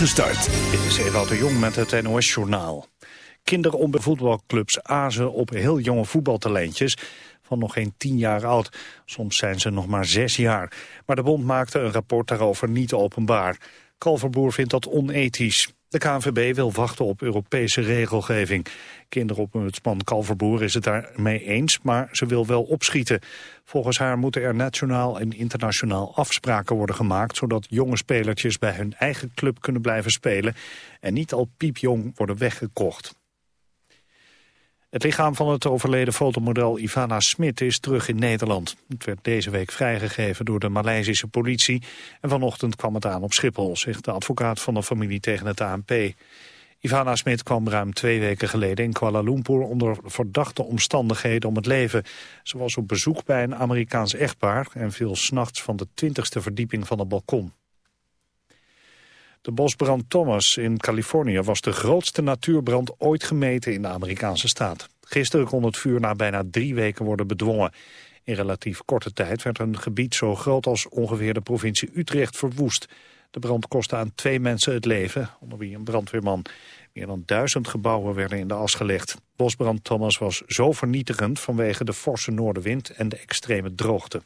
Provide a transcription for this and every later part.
Gestart. Dit is Ewout de Jong met het NOS-journaal. Kinderen om voetbalclubs azen op heel jonge voetbaltalentjes van nog geen tien jaar oud. Soms zijn ze nog maar zes jaar. Maar de bond maakte een rapport daarover niet openbaar. Kalverboer vindt dat onethisch. De KNVB wil wachten op Europese regelgeving. Kinderombudsman Kalverboer is het daarmee eens, maar ze wil wel opschieten. Volgens haar moeten er nationaal en internationaal afspraken worden gemaakt... zodat jonge spelertjes bij hun eigen club kunnen blijven spelen... en niet al piepjong worden weggekocht. Het lichaam van het overleden fotomodel Ivana Smit is terug in Nederland. Het werd deze week vrijgegeven door de Maleisische politie... en vanochtend kwam het aan op Schiphol, zegt de advocaat van de familie tegen het ANP. Ivana Smit kwam ruim twee weken geleden in Kuala Lumpur... onder verdachte omstandigheden om het leven. Ze was op bezoek bij een Amerikaans echtpaar... en viel s'nachts van de twintigste verdieping van het balkon. De bosbrand Thomas in Californië was de grootste natuurbrand ooit gemeten in de Amerikaanse staat. Gisteren kon het vuur na bijna drie weken worden bedwongen. In relatief korte tijd werd een gebied zo groot als ongeveer de provincie Utrecht verwoest. De brand kostte aan twee mensen het leven, onder wie een brandweerman. Meer dan duizend gebouwen werden in de as gelegd. Bosbrand Thomas was zo vernietigend vanwege de forse noordenwind en de extreme droogte.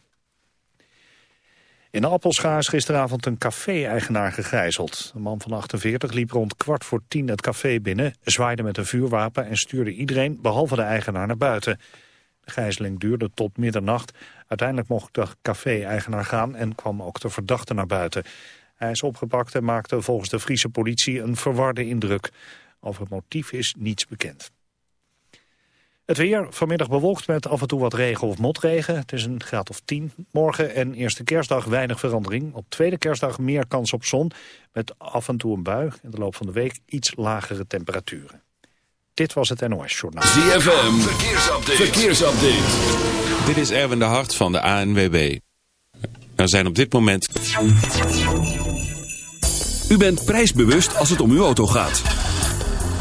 In Appelscha is gisteravond een café-eigenaar gegijzeld. Een man van 48 liep rond kwart voor tien het café binnen, zwaaide met een vuurwapen en stuurde iedereen, behalve de eigenaar, naar buiten. De gijzeling duurde tot middernacht. Uiteindelijk mocht de café-eigenaar gaan en kwam ook de verdachte naar buiten. Hij is opgepakt en maakte volgens de Friese politie een verwarde indruk. Over het motief is niets bekend. Het weer vanmiddag bewolkt met af en toe wat regen of motregen. Het is een graad of 10. Morgen en eerste kerstdag weinig verandering. Op tweede kerstdag meer kans op zon. Met af en toe een bui. In de loop van de week iets lagere temperaturen. Dit was het NOS Journaal. ZFM, verkeersupdate. verkeersupdate. Dit is Erwin de Hart van de ANWB. Er zijn op dit moment... U bent prijsbewust als het om uw auto gaat.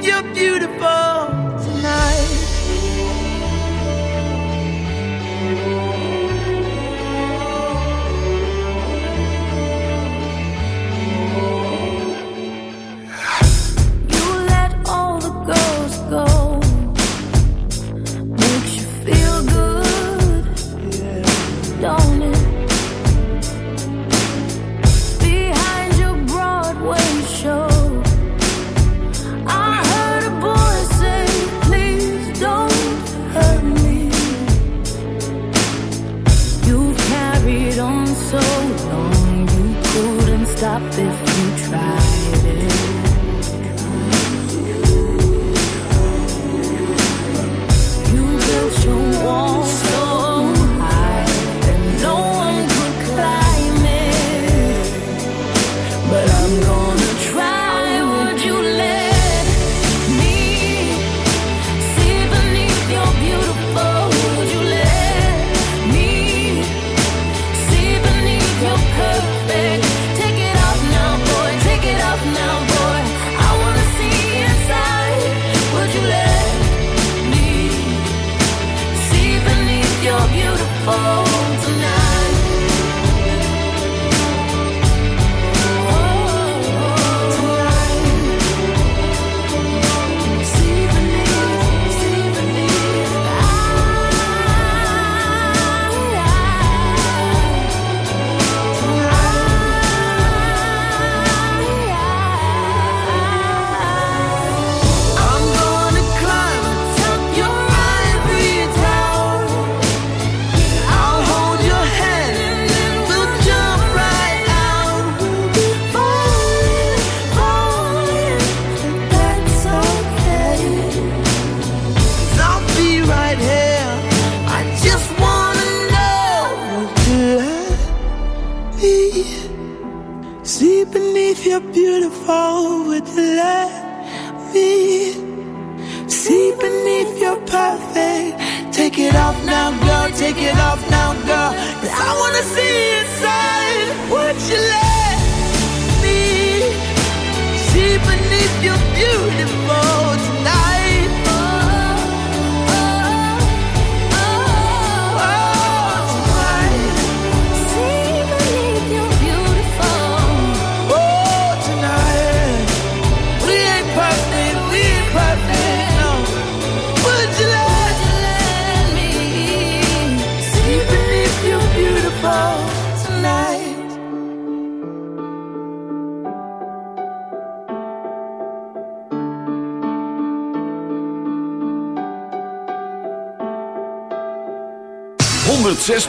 beneath your beautiful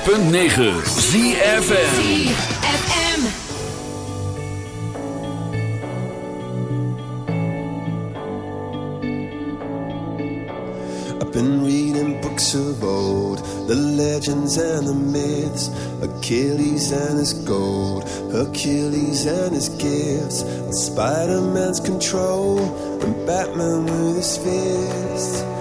106.9 ZFM been reading books of old, the legends and the myths, Achilles and his gold, Hercules and his gifts, Spider Man's control, and Batman with his fists.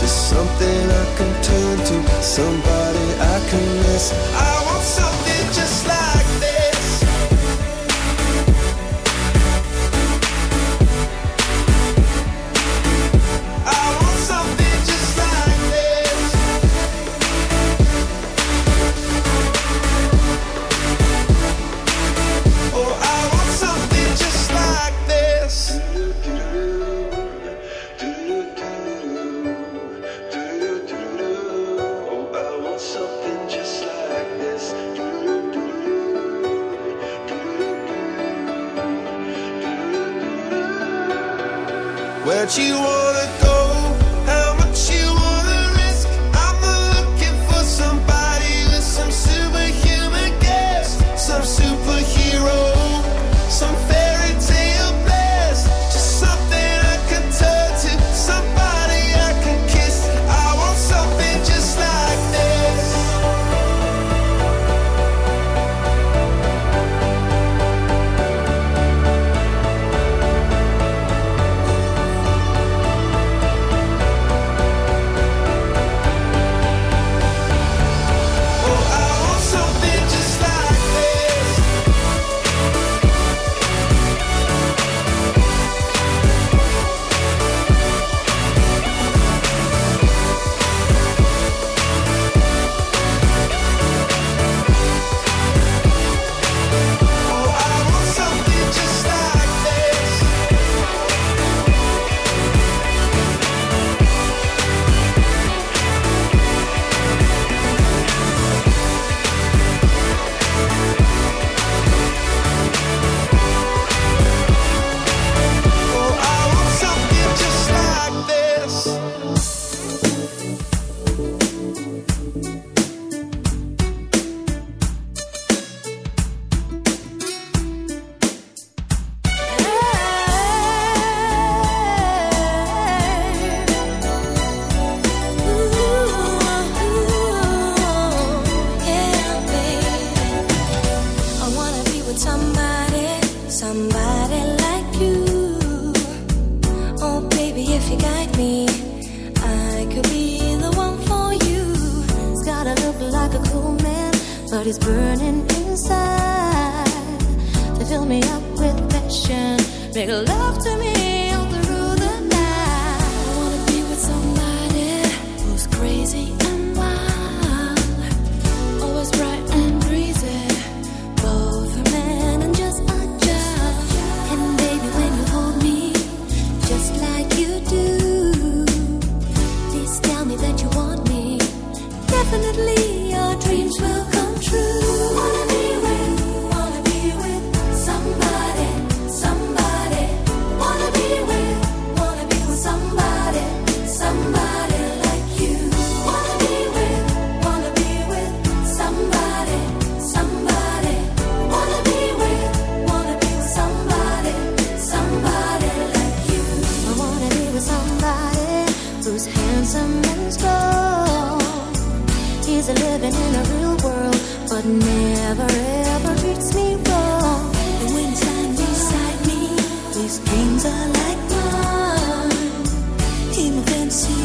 Something I can turn to, somebody I can miss. I like mine. Hemofancy.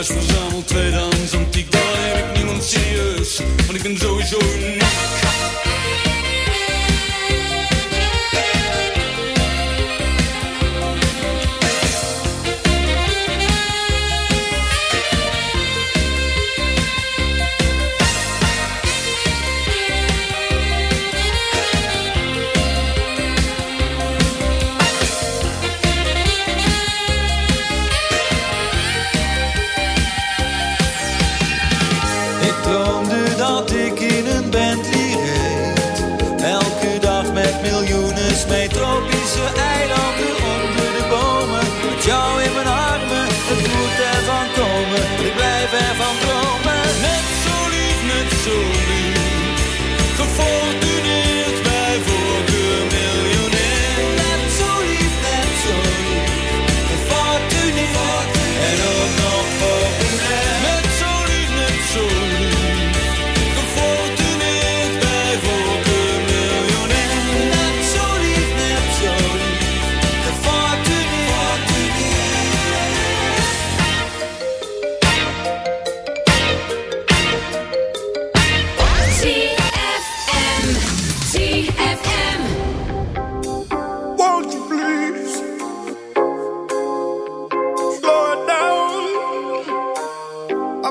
Mas vejam o treirão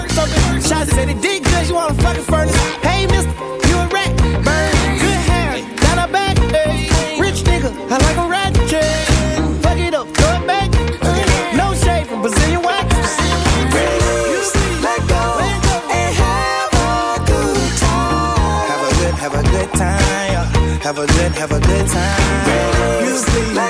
Work something. Shots said it did good, you wanna fucking furnace. Hey, mister, you a rat. Burn, good hair, down her back. Hey, rich nigga, I like a rat. Fuck it up, throw it back. No shade from Brazilian wax. Let go and have a good time. Have a good, have a good time. Have a good, have a good time. You sleep, Let go let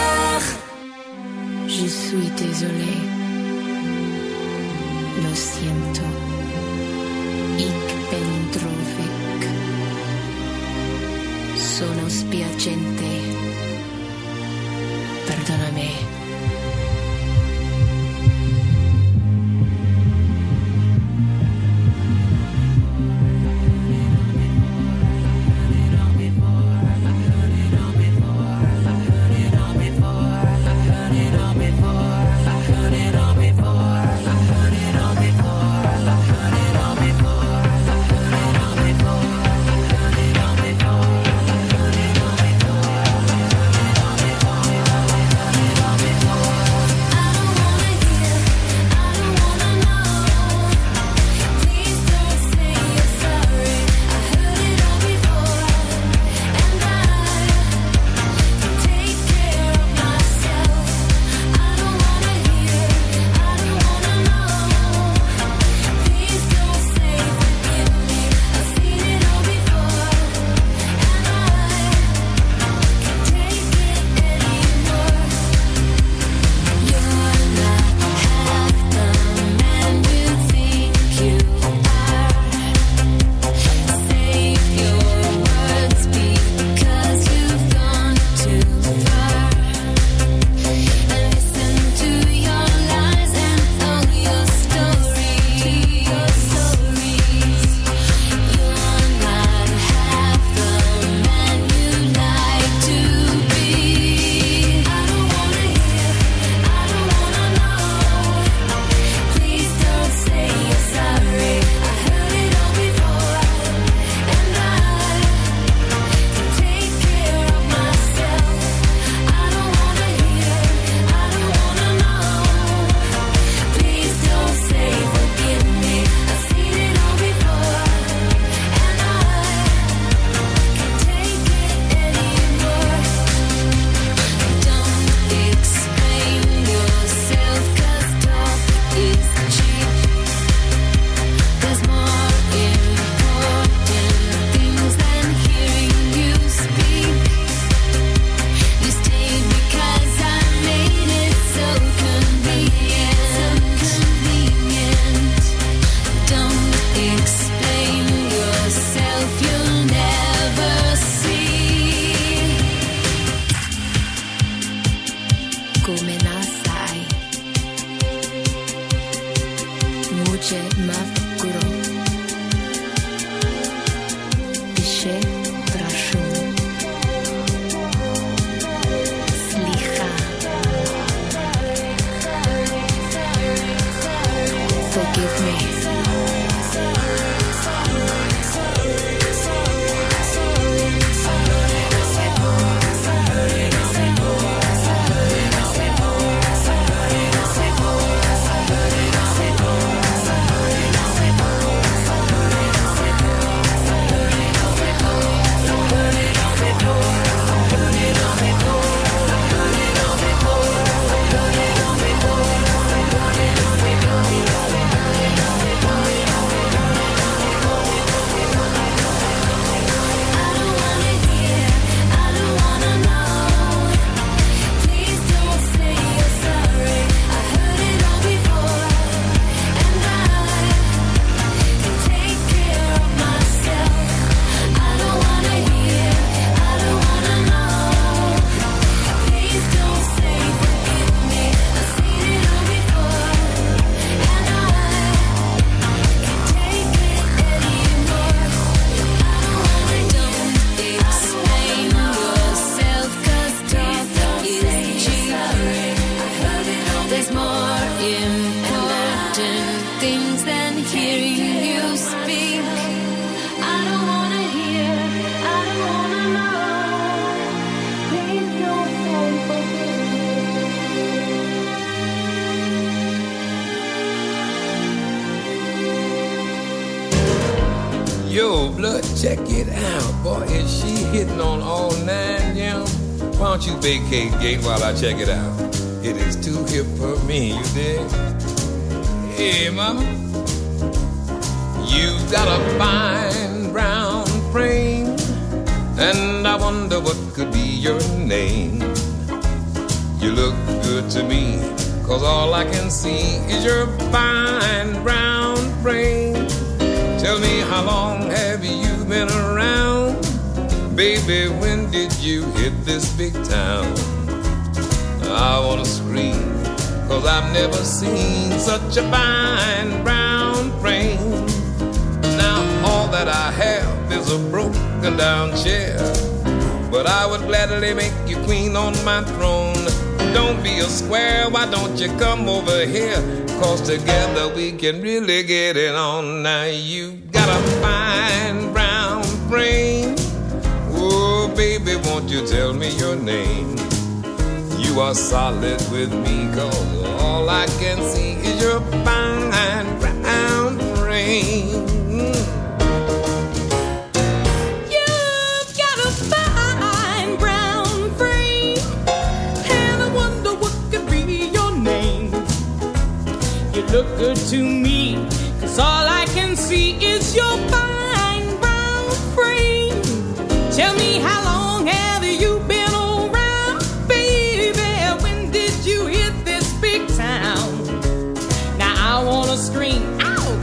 Suis désolé. Lo siento. Ik ben droevig. Sono spiacente. Perdonami. Check it out? Is a broken down chair. But I would gladly make you queen on my throne. Don't be a square, why don't you come over here? Cause together we can really get it on. Now you got a fine brown frame. Oh, baby, won't you tell me your name? You are solid with me, cause all I can see is your fine brown frame.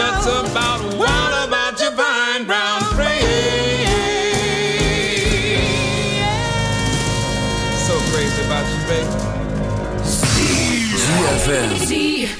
nuts about, what about your fine brown frame? So crazy about you, baby. ZFM. ZFM.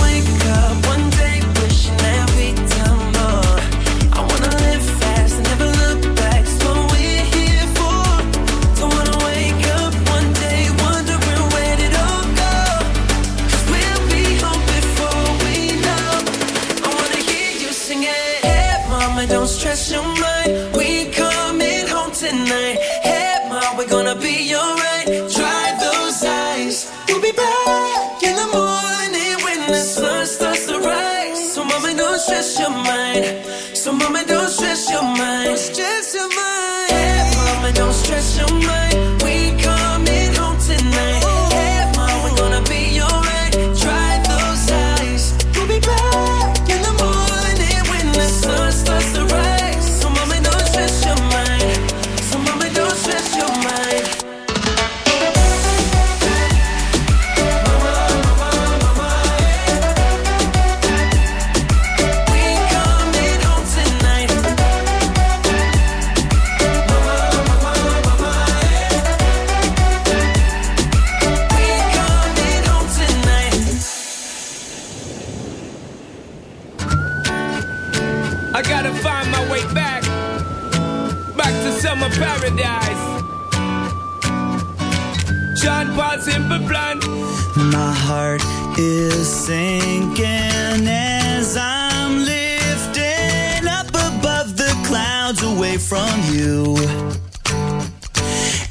mine. So, mama, don't.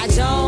I don't